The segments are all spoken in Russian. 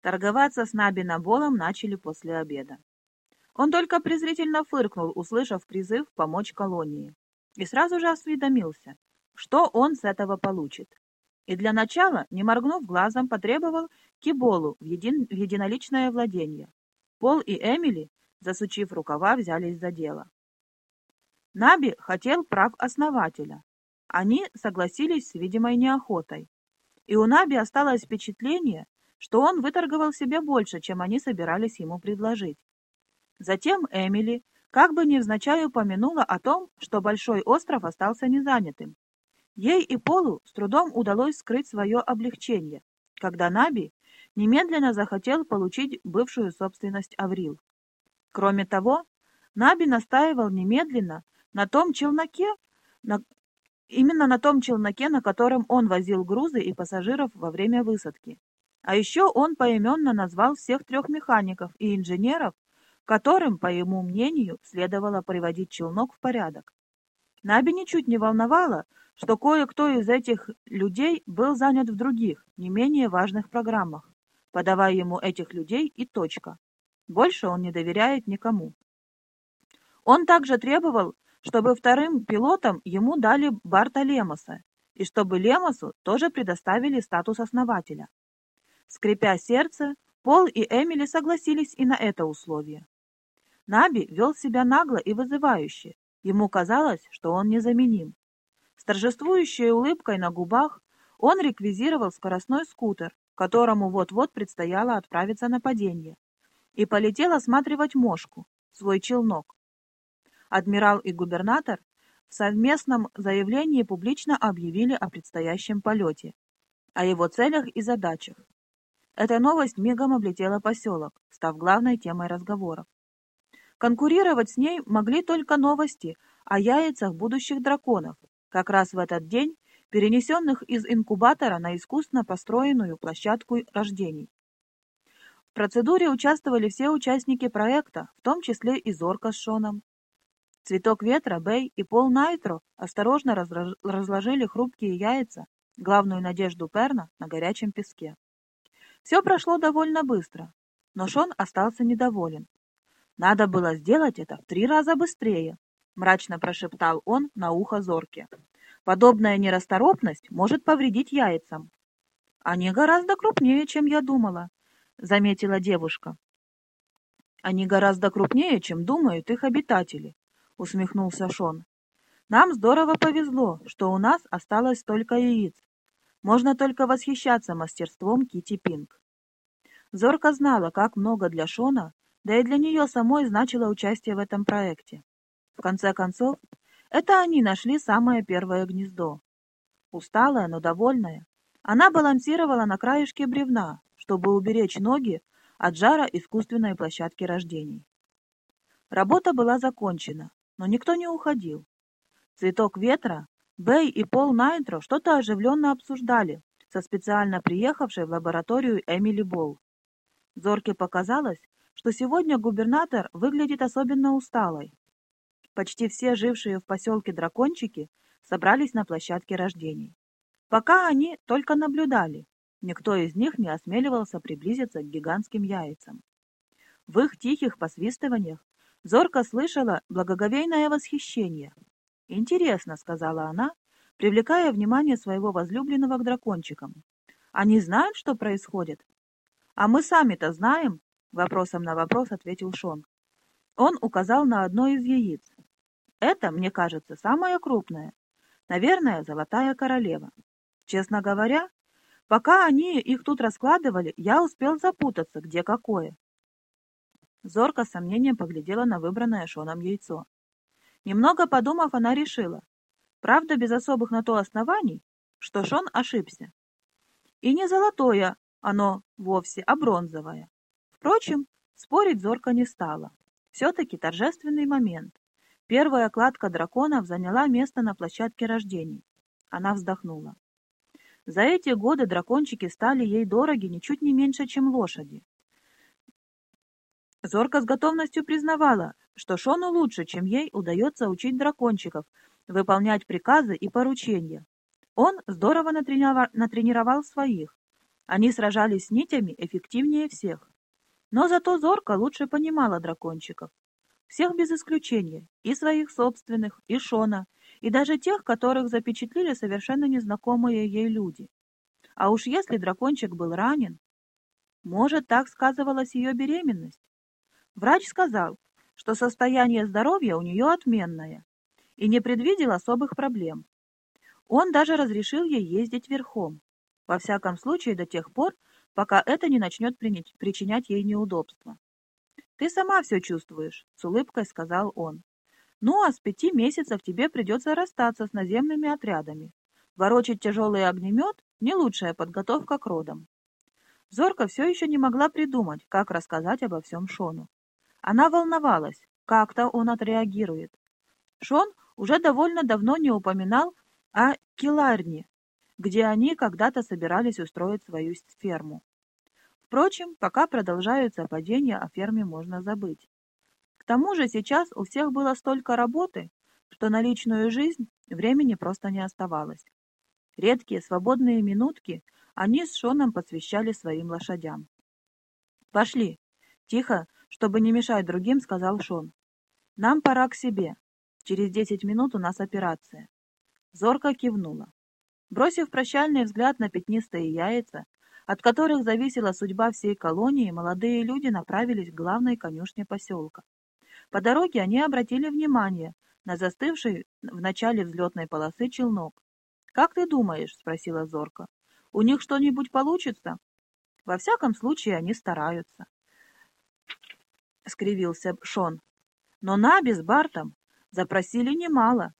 Торговаться с Наби Наболом начали после обеда. Он только презрительно фыркнул, услышав призыв помочь колонии, и сразу же осведомился, что он с этого получит. И для начала, не моргнув глазом, потребовал Киболу в, един... в единоличное владение. Пол и Эмили, засучив рукава, взялись за дело. Наби хотел прав основателя. Они согласились с видимой неохотой. И у Наби осталось впечатление, что он выторговал себе больше, чем они собирались ему предложить. Затем Эмили, как бы невзначай упомянула о том, что Большой остров остался незанятым. Ей и Полу с трудом удалось скрыть свое облегчение, когда Наби немедленно захотел получить бывшую собственность Аврил. Кроме того, Наби настаивал немедленно на том челноке, на... именно на том челноке, на котором он возил грузы и пассажиров во время высадки. А еще он поименно назвал всех трех механиков и инженеров, которым, по его мнению, следовало приводить челнок в порядок. Наби ничуть не волновало, что кое-кто из этих людей был занят в других, не менее важных программах, подавая ему этих людей и точка. Больше он не доверяет никому. Он также требовал, чтобы вторым пилотом ему дали Барта Лемоса, и чтобы Лемосу тоже предоставили статус основателя. Скрипя сердце, Пол и Эмили согласились и на это условие. Наби вел себя нагло и вызывающе. Ему казалось, что он незаменим торжествующей улыбкой на губах он реквизировал скоростной скутер, которому вот-вот предстояло отправиться на падение, и полетел осматривать мошку, свой челнок. Адмирал и губернатор в совместном заявлении публично объявили о предстоящем полете, о его целях и задачах. Эта новость мигом облетела поселок, став главной темой разговоров. Конкурировать с ней могли только новости о яйцах будущих драконов, как раз в этот день перенесенных из инкубатора на искусственно построенную площадку рождений. В процедуре участвовали все участники проекта, в том числе и Зорка с Шоном. Цветок ветра, Бэй и Пол Найтро осторожно разложили хрупкие яйца, главную надежду Перна, на горячем песке. Все прошло довольно быстро, но Шон остался недоволен. Надо было сделать это в три раза быстрее, мрачно прошептал он на ухо Зорке. Подобная нерасторопность может повредить яйцам. Они гораздо крупнее, чем я думала, заметила девушка. Они гораздо крупнее, чем думают их обитатели, усмехнулся Шон. Нам здорово повезло, что у нас осталось столько яиц. Можно только восхищаться мастерством Кити Пинк. Зорка знала, как много для Шона, да и для нее самой значило участие в этом проекте. В конце концов, это они нашли самое первое гнездо. Усталая, но довольная, она балансировала на краешке бревна, чтобы уберечь ноги от жара искусственной площадки рождений. Работа была закончена, но никто не уходил. Цветок ветра, Бэй и Пол Найтро что-то оживленно обсуждали со специально приехавшей в лабораторию Эмили Болл. Зорке показалось, что сегодня губернатор выглядит особенно усталой, Почти все жившие в поселке дракончики собрались на площадке рождений. Пока они только наблюдали, никто из них не осмеливался приблизиться к гигантским яйцам. В их тихих посвистываниях Зорка слышала благоговейное восхищение. «Интересно», — сказала она, привлекая внимание своего возлюбленного к дракончикам. «Они знают, что происходит?» «А мы сами-то знаем?» — вопросом на вопрос ответил Шон. Он указал на одно из яиц, это, мне кажется, самое крупное. Наверное, золотая королева. Честно говоря, пока они их тут раскладывали, я успел запутаться, где какое. Зорка с сомнением поглядела на выбранное Шоном яйцо. Немного подумав, она решила, правда, без особых на то оснований, что Шон ошибся. И не золотое оно вовсе, а бронзовое. Впрочем, спорить Зорка не стала. Все-таки торжественный момент. Первая кладка драконов заняла место на площадке рождений. Она вздохнула. За эти годы дракончики стали ей дороги ничуть не меньше, чем лошади. Зорка с готовностью признавала, что Шону лучше, чем ей удается учить дракончиков выполнять приказы и поручения. Он здорово натренировал своих, Они сражались с нитями эффективнее всех. Но зато Зорка лучше понимала дракончиков. Всех без исключения, и своих собственных, и Шона, и даже тех, которых запечатлели совершенно незнакомые ей люди. А уж если дракончик был ранен, может, так сказывалась ее беременность? Врач сказал, что состояние здоровья у нее отменное и не предвидел особых проблем. Он даже разрешил ей ездить верхом, во всяком случае до тех пор, пока это не начнет причинять ей неудобства. «Ты сама все чувствуешь», — с улыбкой сказал он. «Ну, а с пяти месяцев тебе придется расстаться с наземными отрядами. Ворочать тяжелый огнемет — не лучшая подготовка к родам». Зорка все еще не могла придумать, как рассказать обо всем Шону. Она волновалась, как-то он отреагирует. Шон уже довольно давно не упоминал о Киларне, где они когда-то собирались устроить свою ферму. Впрочем, пока продолжаются падения, о ферме можно забыть. К тому же сейчас у всех было столько работы, что на личную жизнь времени просто не оставалось. Редкие свободные минутки они с Шоном посвящали своим лошадям. «Пошли!» — тихо, чтобы не мешать другим, сказал Шон. «Нам пора к себе. Через десять минут у нас операция». Зорка кивнула. Бросив прощальный взгляд на пятнистые яйца, от которых зависела судьба всей колонии, молодые люди направились к главной конюшне поселка. По дороге они обратили внимание на застывший в начале взлетной полосы челнок. «Как ты думаешь?» — спросила Зорка. «У них что-нибудь получится?» «Во всяком случае, они стараются». — скривился Шон. «Но Наби с Бартом запросили немало,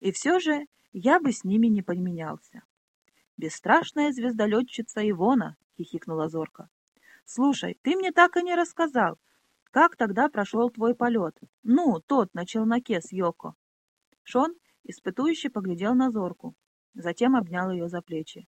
и все же я бы с ними не поменялся». «Бесстрашная звездолетчица Ивона», — хихикнула Зорка. «Слушай, ты мне так и не рассказал, как тогда прошел твой полет? Ну, тот на челноке с Йоко». Шон испытующе поглядел на Зорку, затем обнял ее за плечи.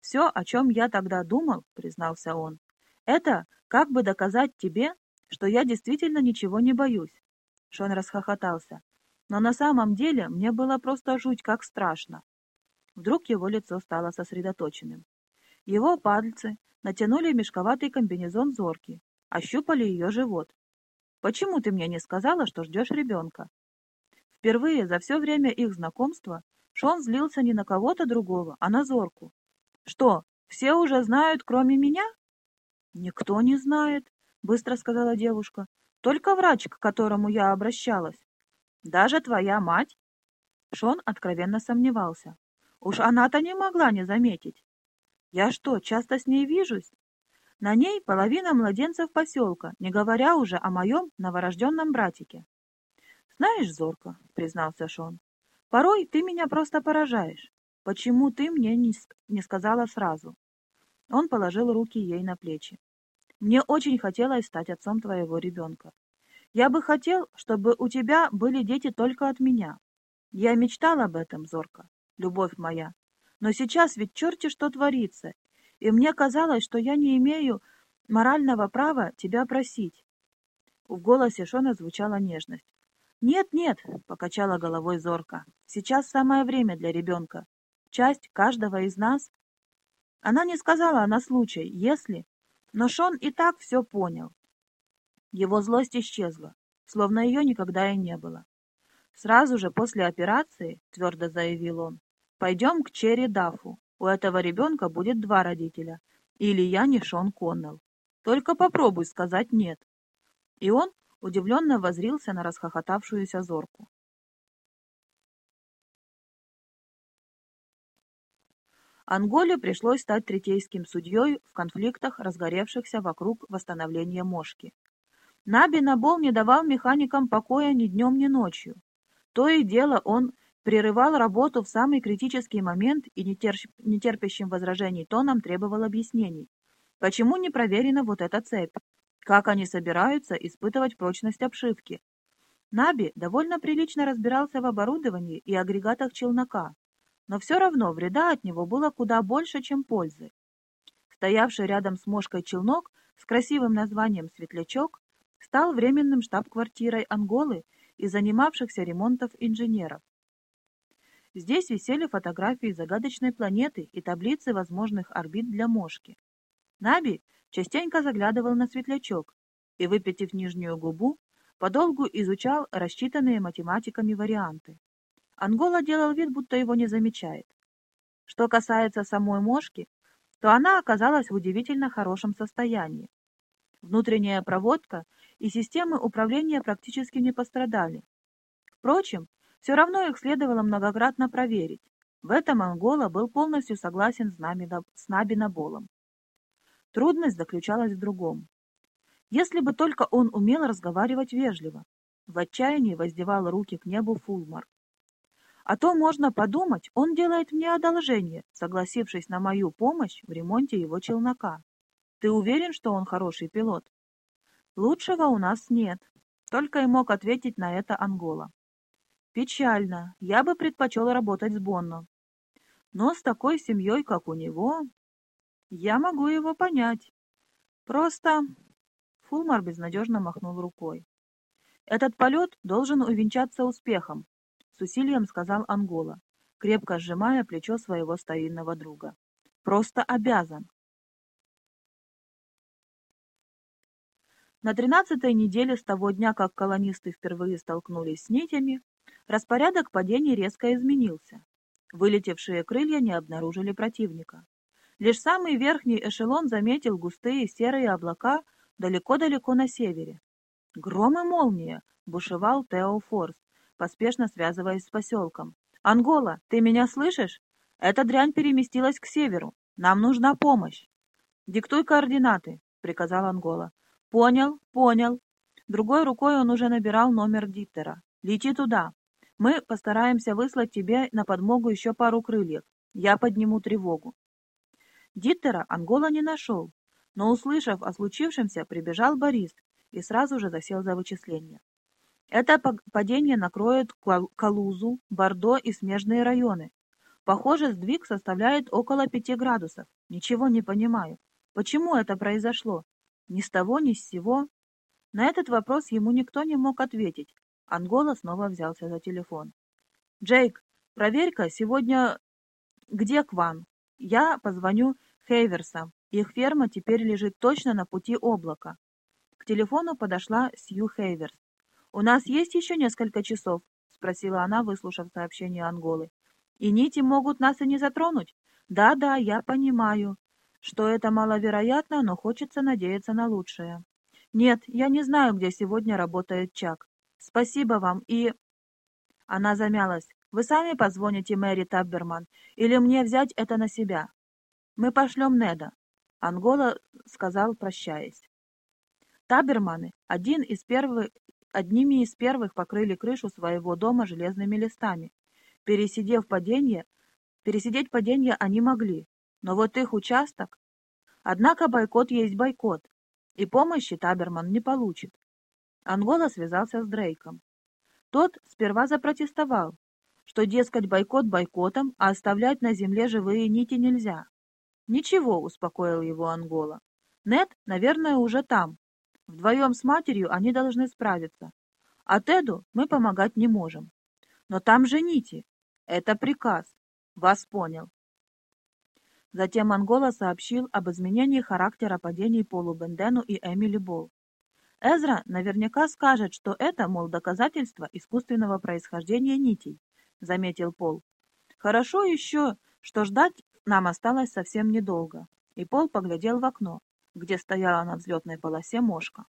«Все, о чем я тогда думал, — признался он, — это как бы доказать тебе, что я действительно ничего не боюсь. Шон расхохотался. Но на самом деле мне было просто жуть как страшно. Вдруг его лицо стало сосредоточенным. Его пальцы натянули мешковатый комбинезон зорки, ощупали ее живот. «Почему ты мне не сказала, что ждешь ребенка?» Впервые за все время их знакомства Шон злился не на кого-то другого, а на зорку. «Что, все уже знают, кроме меня?» «Никто не знает», — быстро сказала девушка. «Только врач, к которому я обращалась. Даже твоя мать?» Шон откровенно сомневался. Уж она-то не могла не заметить. «Я что, часто с ней вижусь?» На ней половина младенцев поселка, не говоря уже о моем новорожденном братике. «Знаешь, Зорка», — признался Шон, — «порой ты меня просто поражаешь. Почему ты мне не, не сказала сразу?» Он положил руки ей на плечи. Мне очень хотелось стать отцом твоего ребенка. Я бы хотел, чтобы у тебя были дети только от меня. Я мечтал об этом, Зорка, любовь моя. Но сейчас ведь черти что творится, и мне казалось, что я не имею морального права тебя просить. В голосе Шона звучала нежность. «Нет, нет», — покачала головой Зорка, — «сейчас самое время для ребенка. Часть каждого из нас...» Она не сказала на случай, если но Шон и так все понял. Его злость исчезла, словно ее никогда и не было. «Сразу же после операции, — твердо заявил он, — пойдем к Черри Дафу. У этого ребенка будет два родителя. Или я не Шон Коннелл. Только попробуй сказать «нет». И он удивленно возрился на расхохотавшуюся зорку. Анголе пришлось стать третейским судьей в конфликтах, разгоревшихся вокруг восстановления Мошки. Наби Набол не давал механикам покоя ни днем, ни ночью. То и дело он прерывал работу в самый критический момент и нетерпящим возражений тоном требовал объяснений. Почему не проверена вот эта цепь? Как они собираются испытывать прочность обшивки? Наби довольно прилично разбирался в оборудовании и агрегатах челнока, но все равно вреда от него было куда больше, чем пользы. Стоявший рядом с мошкой челнок с красивым названием «Светлячок» стал временным штаб-квартирой Анголы и занимавшихся ремонтов инженеров. Здесь висели фотографии загадочной планеты и таблицы возможных орбит для мошки. Наби частенько заглядывал на светлячок и, выпятив нижнюю губу, подолгу изучал рассчитанные математиками варианты. Ангола делал вид, будто его не замечает. Что касается самой мошки, то она оказалась в удивительно хорошем состоянии. Внутренняя проводка и системы управления практически не пострадали. Впрочем, все равно их следовало многократно проверить. В этом Ангола был полностью согласен с Набиноболом. Трудность заключалась в другом. Если бы только он умел разговаривать вежливо, в отчаянии воздевал руки к небу Фулмар. А то можно подумать, он делает мне одолжение, согласившись на мою помощь в ремонте его челнока. Ты уверен, что он хороший пилот? Лучшего у нас нет, только и мог ответить на это Ангола. Печально, я бы предпочел работать с Бонно. Но с такой семьей, как у него, я могу его понять. Просто... Фулмар безнадежно махнул рукой. Этот полет должен увенчаться успехом, — усилием сказал Ангола, крепко сжимая плечо своего старинного друга. «Просто обязан!» На тринадцатой неделе с того дня, как колонисты впервые столкнулись с нитями, распорядок падений резко изменился. Вылетевшие крылья не обнаружили противника. Лишь самый верхний эшелон заметил густые серые облака далеко-далеко на севере. «Гром и молния!» — бушевал Тео Форс, поспешно связываясь с поселком. «Ангола, ты меня слышишь? Эта дрянь переместилась к северу. Нам нужна помощь». «Диктуй координаты», — приказал Ангола. «Понял, понял». Другой рукой он уже набирал номер диктора. «Лети туда. Мы постараемся выслать тебе на подмогу еще пару крыльев. Я подниму тревогу». Диктора Ангола не нашел, но, услышав о случившемся, прибежал Борис и сразу же засел за вычисление. Это падение накроет Калузу, Бордо и смежные районы. Похоже, сдвиг составляет около пяти градусов. Ничего не понимаю. Почему это произошло? Ни с того, ни с сего. На этот вопрос ему никто не мог ответить. Ангола снова взялся за телефон. «Джейк, проверь-ка сегодня, где Кван. Я позвоню Хейверсам. Их ферма теперь лежит точно на пути облака». К телефону подошла Сью Хейверс. «У нас есть еще несколько часов?» — спросила она, выслушав сообщение Анголы. «И нити могут нас и не затронуть?» «Да-да, я понимаю, что это маловероятно, но хочется надеяться на лучшее». «Нет, я не знаю, где сегодня работает Чак. Спасибо вам и...» Она замялась. «Вы сами позвоните Мэри Табберман, или мне взять это на себя?» «Мы пошлем Неда», — Ангола сказал, прощаясь. Таберманы — один из первых одними из первых покрыли крышу своего дома железными листами. Пересидев падение, пересидеть падение они могли, но вот их участок... Однако бойкот есть бойкот, и помощи Таберман не получит. Ангола связался с Дрейком. Тот сперва запротестовал, что, дескать, бойкот бойкотом, а оставлять на земле живые нити нельзя. «Ничего», — успокоил его Ангола. «Нет, наверное, уже там, Вдвоем с матерью они должны справиться. А Теду мы помогать не можем. Но там же нити. Это приказ. Вас понял. Затем Ангола сообщил об изменении характера падений Полу Бендену и Эмили Болл. Эзра наверняка скажет, что это, мол, доказательство искусственного происхождения нитей, заметил Пол. Хорошо еще, что ждать нам осталось совсем недолго. И Пол поглядел в окно где стояла на взлетной полосе мошка.